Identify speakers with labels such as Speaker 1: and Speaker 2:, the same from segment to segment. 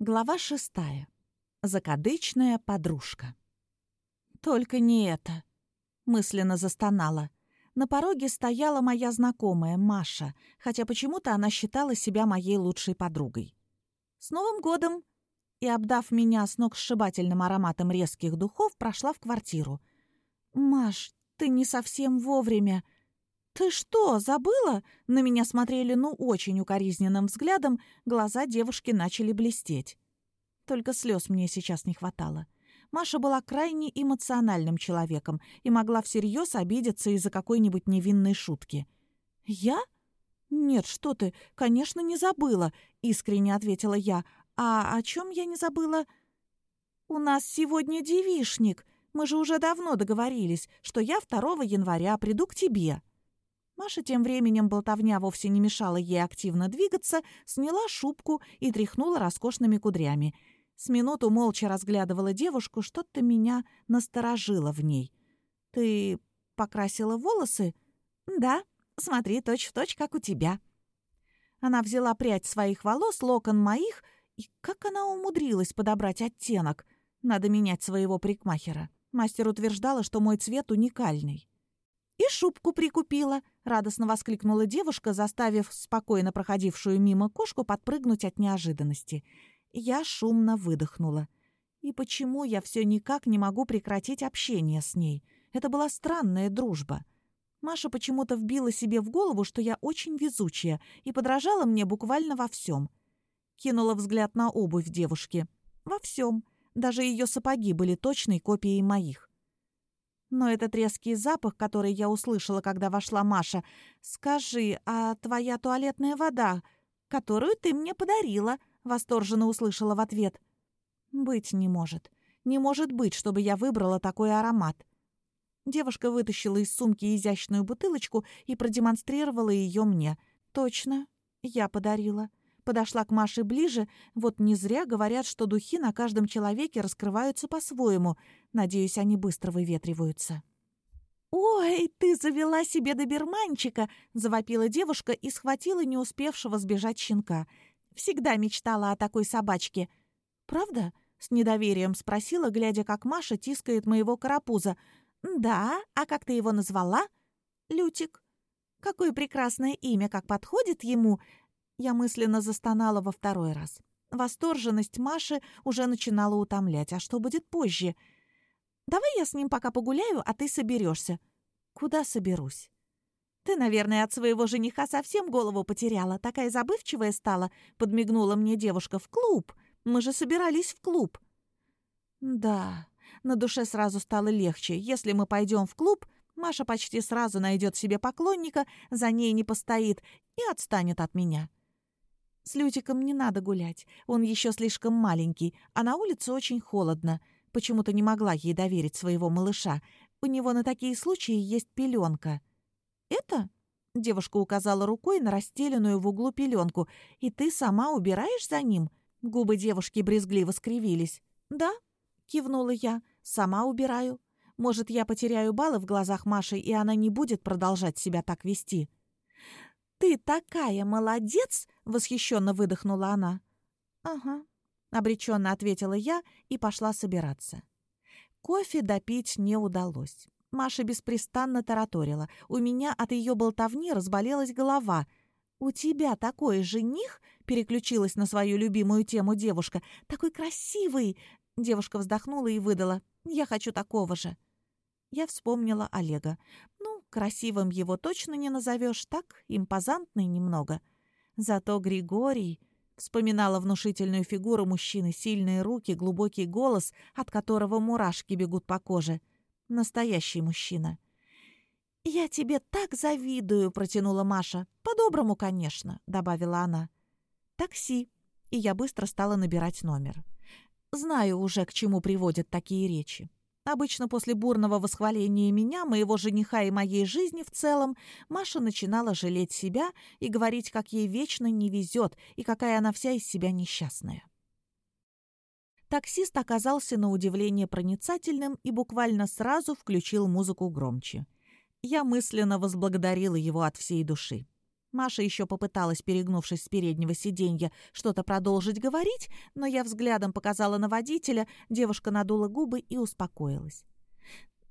Speaker 1: Глава шестая. Закадычная подружка. «Только не это!» — мысленно застонала. На пороге стояла моя знакомая Маша, хотя почему-то она считала себя моей лучшей подругой. «С Новым годом!» И, обдав меня с ног сшибательным ароматом резких духов, прошла в квартиру. «Маш, ты не совсем вовремя!» «Ты что, забыла?» На меня смотрели, ну, очень укоризненным взглядом, глаза девушки начали блестеть. Только слез мне сейчас не хватало. Маша была крайне эмоциональным человеком и могла всерьез обидеться из-за какой-нибудь невинной шутки. «Я? Нет, что ты, конечно, не забыла», — искренне ответила я. «А о чем я не забыла?» «У нас сегодня девишник. Мы же уже давно договорились, что я 2 января приду к тебе». Маша тем временем болтовня вовсе не мешала ей активно двигаться, сняла шубку и тряхнула роскошными кудрями. С минуту молча разглядывала девушку, что-то меня насторожило в ней. «Ты покрасила волосы?» «Да, смотри, точь-в-точь, точь, как у тебя». Она взяла прядь своих волос, локон моих, и как она умудрилась подобрать оттенок? Надо менять своего прикмахера. Мастер утверждала, что мой цвет уникальный. «И шубку прикупила», — радостно воскликнула девушка, заставив спокойно проходившую мимо кошку подпрыгнуть от неожиданности. Я шумно выдохнула. И почему я все никак не могу прекратить общение с ней? Это была странная дружба. Маша почему-то вбила себе в голову, что я очень везучая, и подражала мне буквально во всем. Кинула взгляд на обувь девушки. Во всем. Даже ее сапоги были точной копией моих. Но этот резкий запах, который я услышала, когда вошла Маша... Скажи, а твоя туалетная вода, которую ты мне подарила?» — восторженно услышала в ответ. «Быть не может. Не может быть, чтобы я выбрала такой аромат». Девушка вытащила из сумки изящную бутылочку и продемонстрировала ее мне. «Точно, я подарила». Подошла к Маше ближе. Вот не зря говорят, что духи на каждом человеке раскрываются по-своему. Надеюсь, они быстро выветриваются. «Ой, ты завела себе доберманчика!» — завопила девушка и схватила не успевшего сбежать щенка. «Всегда мечтала о такой собачке». «Правда?» — с недоверием спросила, глядя, как Маша тискает моего карапуза. «Да, а как ты его назвала?» «Лютик». «Какое прекрасное имя, как подходит ему!» Я мысленно застонала во второй раз. Восторженность Маши уже начинала утомлять. А что будет позже? «Давай я с ним пока погуляю, а ты соберешься». «Куда соберусь?» «Ты, наверное, от своего жениха совсем голову потеряла. Такая забывчивая стала», — подмигнула мне девушка. «В клуб. Мы же собирались в клуб». «Да». На душе сразу стало легче. Если мы пойдем в клуб, Маша почти сразу найдет себе поклонника, за ней не постоит и отстанет от меня. С Лютиком не надо гулять, он еще слишком маленький, а на улице очень холодно. Почему-то не могла ей доверить своего малыша. У него на такие случаи есть пеленка. «Это?» — девушка указала рукой на расстеленную в углу пеленку. «И ты сама убираешь за ним?» Губы девушки брезгливо скривились. «Да?» — кивнула я. «Сама убираю. Может, я потеряю баллы в глазах Маши, и она не будет продолжать себя так вести?» «Ты такая молодец!» — восхищенно выдохнула она. «Ага», — обреченно ответила я и пошла собираться. Кофе допить не удалось. Маша беспрестанно тараторила. У меня от ее болтовни разболелась голова. «У тебя такой жених?» — переключилась на свою любимую тему девушка. «Такой красивый!» — девушка вздохнула и выдала. «Я хочу такого же». Я вспомнила Олега. Ну, красивым его точно не назовешь, так, импозантный немного. Зато Григорий... Вспоминала внушительную фигуру мужчины, сильные руки, глубокий голос, от которого мурашки бегут по коже. Настоящий мужчина. «Я тебе так завидую», — протянула Маша. «По-доброму, конечно», — добавила она. «Такси». И я быстро стала набирать номер. Знаю уже, к чему приводят такие речи. Обычно после бурного восхваления меня, моего жениха и моей жизни в целом, Маша начинала жалеть себя и говорить, как ей вечно не везет и какая она вся из себя несчастная. Таксист оказался на удивление проницательным и буквально сразу включил музыку громче. Я мысленно возблагодарила его от всей души. Маша еще попыталась, перегнувшись с переднего сиденья, что-то продолжить говорить, но я взглядом показала на водителя, девушка надула губы и успокоилась.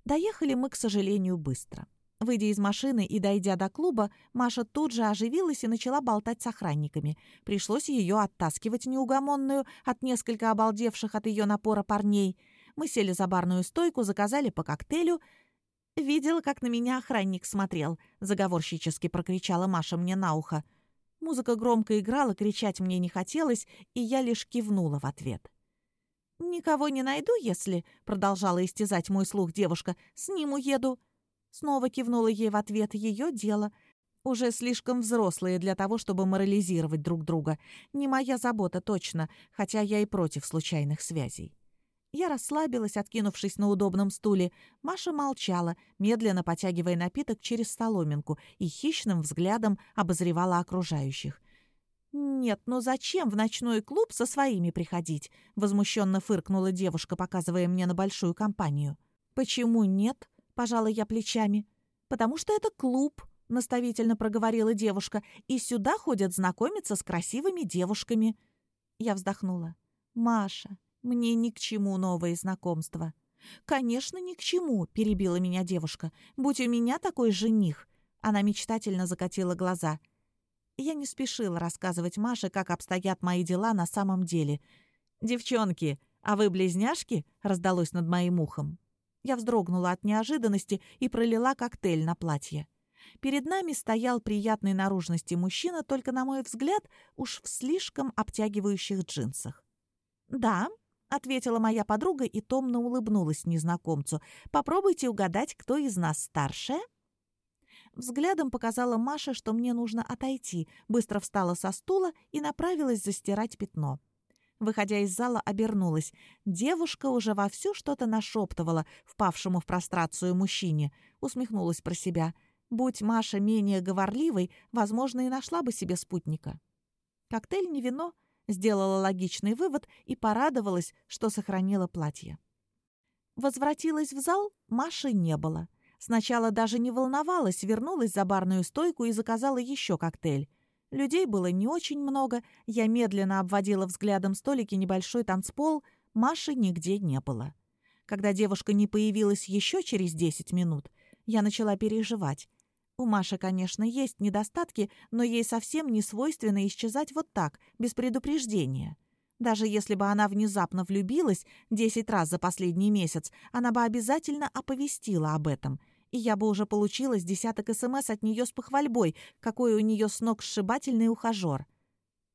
Speaker 1: Доехали мы, к сожалению, быстро. Выйдя из машины и дойдя до клуба, Маша тут же оживилась и начала болтать с охранниками. Пришлось ее оттаскивать неугомонную от несколько обалдевших от ее напора парней. Мы сели за барную стойку, заказали по коктейлю — «Видела, как на меня охранник смотрел», — заговорщически прокричала Маша мне на ухо. Музыка громко играла, кричать мне не хотелось, и я лишь кивнула в ответ. «Никого не найду, если...» — продолжала истязать мой слух девушка. «С ним уеду». Снова кивнула ей в ответ. Ее дело. Уже слишком взрослые для того, чтобы морализировать друг друга. Не моя забота, точно, хотя я и против случайных связей. Я расслабилась, откинувшись на удобном стуле. Маша молчала, медленно потягивая напиток через соломинку и хищным взглядом обозревала окружающих. «Нет, ну зачем в ночной клуб со своими приходить?» — возмущенно фыркнула девушка, показывая мне на большую компанию. «Почему нет?» — пожала я плечами. «Потому что это клуб», — наставительно проговорила девушка, «и сюда ходят знакомиться с красивыми девушками». Я вздохнула. «Маша, мне ни к чему новые знакомства». «Конечно, ни к чему», — перебила меня девушка. «Будь у меня такой жених». Она мечтательно закатила глаза. Я не спешила рассказывать Маше, как обстоят мои дела на самом деле. «Девчонки, а вы близняшки?» — раздалось над моим ухом. Я вздрогнула от неожиданности и пролила коктейль на платье. Перед нами стоял приятной наружности мужчина, только, на мой взгляд, уж в слишком обтягивающих джинсах. «Да», ответила моя подруга и томно улыбнулась незнакомцу. «Попробуйте угадать, кто из нас старшая?» Взглядом показала Маша, что мне нужно отойти, быстро встала со стула и направилась застирать пятно. Выходя из зала, обернулась. Девушка уже вовсю что-то нашептывала впавшему в прострацию мужчине. Усмехнулась про себя. Будь Маша менее говорливой, возможно, и нашла бы себе спутника. Коктейль не вино, Сделала логичный вывод и порадовалась, что сохранила платье. Возвратилась в зал, Маши не было. Сначала даже не волновалась, вернулась за барную стойку и заказала еще коктейль. Людей было не очень много, я медленно обводила взглядом столики небольшой танцпол, Маши нигде не было. Когда девушка не появилась еще через 10 минут, я начала переживать. У Маши, конечно, есть недостатки, но ей совсем не свойственно исчезать вот так, без предупреждения. Даже если бы она внезапно влюбилась десять раз за последний месяц, она бы обязательно оповестила об этом, и я бы уже получила с десяток СМС от нее с похвальбой, какой у нее с ног сшибательный ухажер.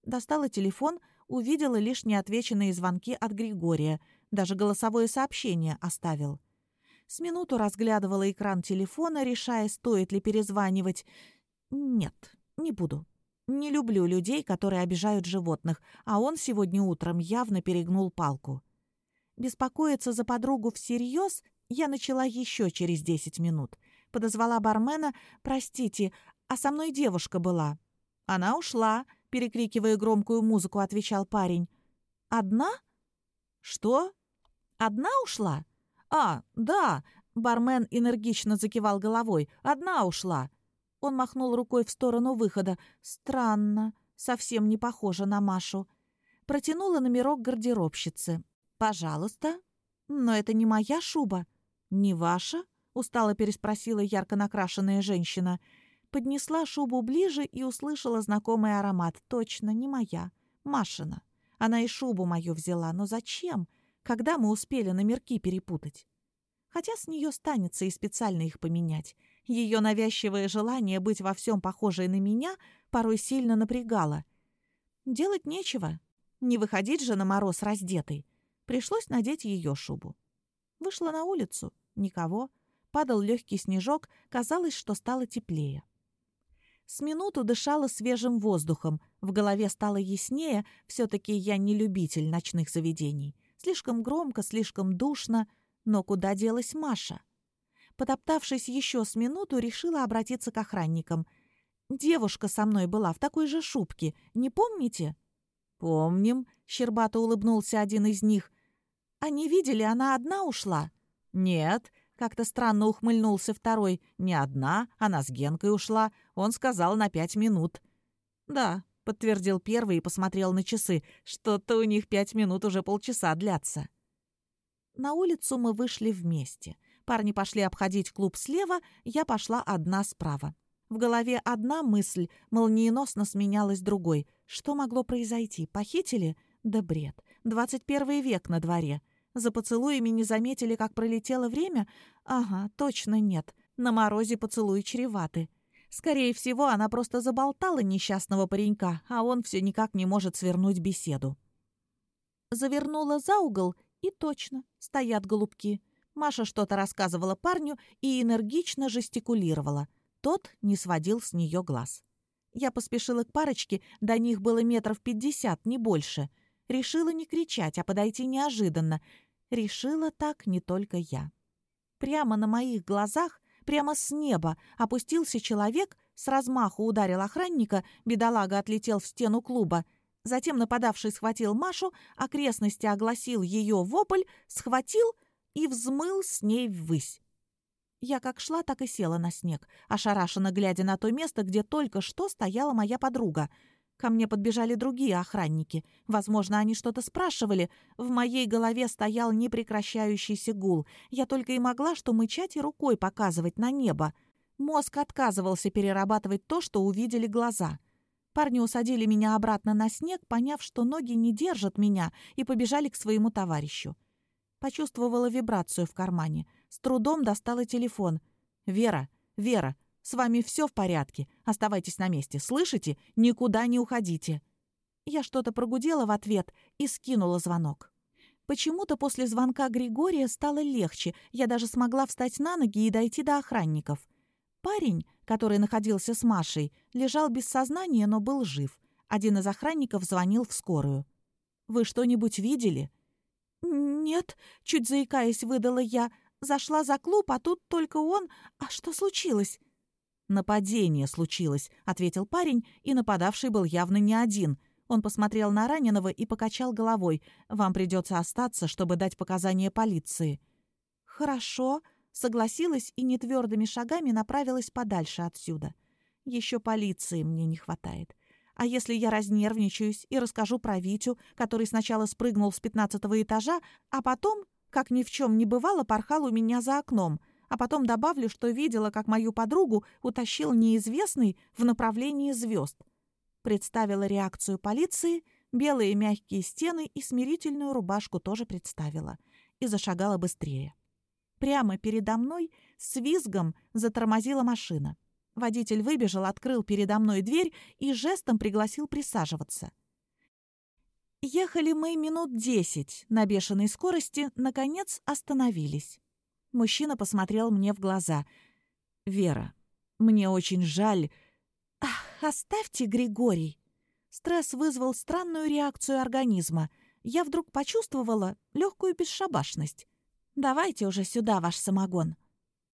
Speaker 1: Достала телефон, увидела лишь неотвеченные звонки от Григория, даже голосовое сообщение оставил. С минуту разглядывала экран телефона, решая, стоит ли перезванивать. Нет, не буду. Не люблю людей, которые обижают животных, а он сегодня утром явно перегнул палку. Беспокоиться за подругу всерьез я начала еще через десять минут. Подозвала бармена «Простите, а со мной девушка была». «Она ушла», — перекрикивая громкую музыку, отвечал парень. «Одна?» «Что? Одна ушла?» «А, да!» — бармен энергично закивал головой. «Одна ушла!» Он махнул рукой в сторону выхода. «Странно. Совсем не похоже на Машу». Протянула номерок гардеробщицы. «Пожалуйста». «Но это не моя шуба». «Не ваша?» — устало переспросила ярко накрашенная женщина. Поднесла шубу ближе и услышала знакомый аромат. «Точно, не моя. Машина. Она и шубу мою взяла. Но зачем?» Когда мы успели номерки перепутать? Хотя с нее станется и специально их поменять. Ее навязчивое желание быть во всем похожей на меня порой сильно напрягало. Делать нечего. Не выходить же на мороз раздетой. Пришлось надеть ее шубу. Вышла на улицу. Никого. Падал легкий снежок. Казалось, что стало теплее. С минуту дышала свежим воздухом. В голове стало яснее. Все-таки я не любитель ночных заведений. Слишком громко, слишком душно. Но куда делась Маша? Потоптавшись еще с минуту, решила обратиться к охранникам. «Девушка со мной была в такой же шубке. Не помните?» «Помним», — щербато улыбнулся один из них. «Они видели, она одна ушла?» «Нет», — как-то странно ухмыльнулся второй. «Не одна, она с Генкой ушла. Он сказал на пять минут». «Да», — подтвердил первый и посмотрел на часы. «Что-то у них пять минут уже полчаса длятся». На улицу мы вышли вместе. Парни пошли обходить клуб слева, я пошла одна справа. В голове одна мысль молниеносно сменялась другой. Что могло произойти? Похитили? Да бред. 21 век на дворе. За поцелуями не заметили, как пролетело время? Ага, точно нет. На морозе поцелуи чреваты. Скорее всего, она просто заболтала несчастного паренька, а он все никак не может свернуть беседу. Завернула за угол, и точно, стоят голубки. Маша что-то рассказывала парню и энергично жестикулировала — тот не сводил с нее глаз. Я поспешила к парочке, до них было метров пятьдесят, не больше. Решила не кричать, а подойти неожиданно. Решила так не только я. Прямо на моих глазах, прямо с неба, опустился человек, с размаху ударил охранника, бедолага отлетел в стену клуба. Затем нападавший схватил Машу, окрестности огласил ее вопль, схватил и взмыл с ней ввысь. Я как шла, так и села на снег, ошарашенно глядя на то место, где только что стояла моя подруга. Ко мне подбежали другие охранники. Возможно, они что-то спрашивали. В моей голове стоял непрекращающийся гул. Я только и могла что мычать и рукой показывать на небо. Мозг отказывался перерабатывать то, что увидели глаза. Парни усадили меня обратно на снег, поняв, что ноги не держат меня, и побежали к своему товарищу. Почувствовала вибрацию в кармане — с трудом достала телефон. «Вера, Вера, с вами все в порядке. Оставайтесь на месте, слышите? Никуда не уходите». Я что-то прогудела в ответ и скинула звонок. Почему-то после звонка Григория стало легче. Я даже смогла встать на ноги и дойти до охранников. Парень, который находился с Машей, лежал без сознания, но был жив. Один из охранников звонил в скорую. «Вы что-нибудь видели?» «Нет», — чуть заикаясь, выдала я. Зашла за клуб, а тут только он... А что случилось?» «Нападение случилось», — ответил парень, и нападавший был явно не один. Он посмотрел на раненого и покачал головой. «Вам придется остаться, чтобы дать показания полиции». «Хорошо», — согласилась и нетвердыми шагами направилась подальше отсюда. «Еще полиции мне не хватает. А если я разнервничаюсь и расскажу про Витю, который сначала спрыгнул с пятнадцатого этажа, а потом как ни в чем не бывало, порхал у меня за окном, а потом добавлю, что видела, как мою подругу утащил неизвестный в направлении звезд. Представила реакцию полиции, белые мягкие стены и смирительную рубашку тоже представила. И зашагала быстрее. Прямо передо мной с визгом затормозила машина. Водитель выбежал, открыл передо мной дверь и жестом пригласил присаживаться. Ехали мы минут десять на бешеной скорости, наконец остановились. Мужчина посмотрел мне в глаза. «Вера, мне очень жаль...» «Ах, оставьте, Григорий!» Стресс вызвал странную реакцию организма. Я вдруг почувствовала легкую бесшабашность. «Давайте уже сюда ваш самогон».